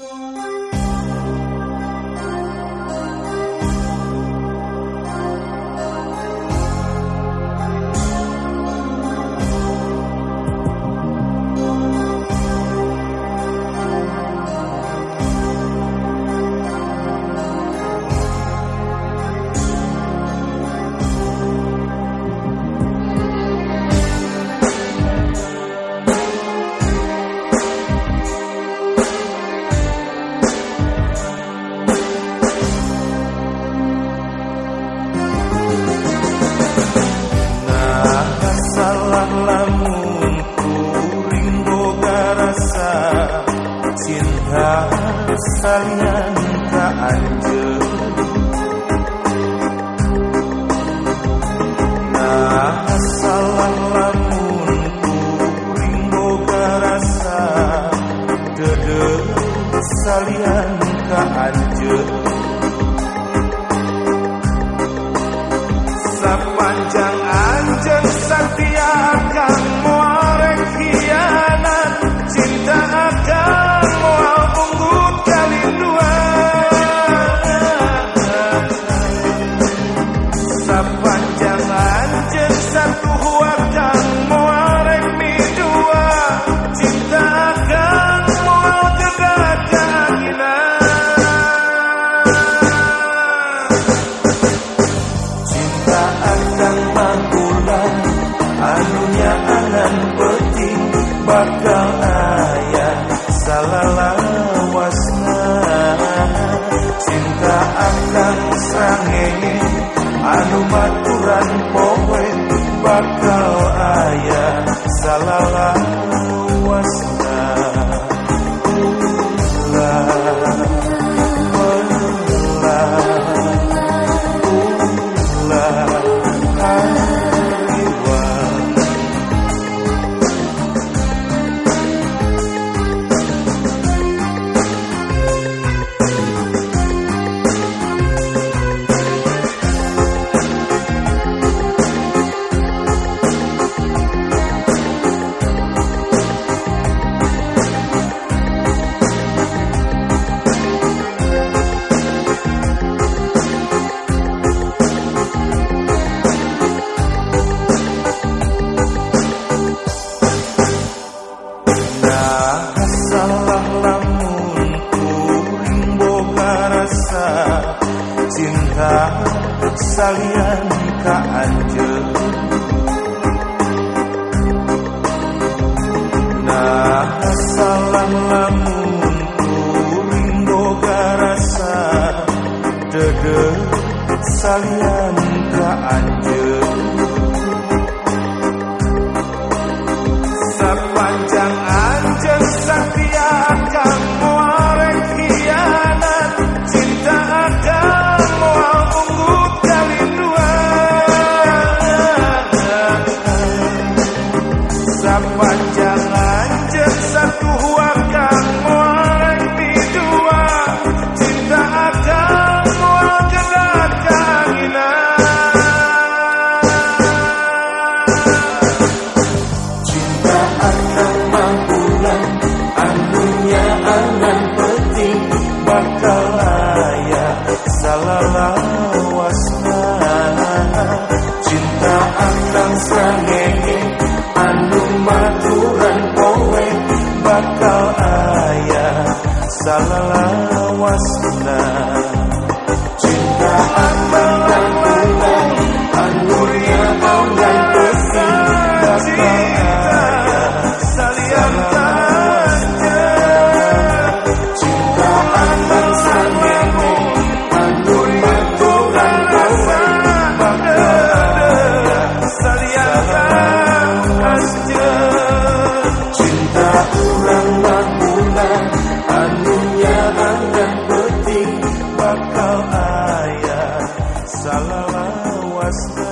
Música cinta saling tak anjur Nah salah lamun ku rimbo rasa Dede salian tak anjur Sampai salian kaanjeun nah salam lamun kuring garasa, rasa dede salian kaanjeun wasna cinta andang srengenge anu maturan kowe bakal ayah salah wasna. us.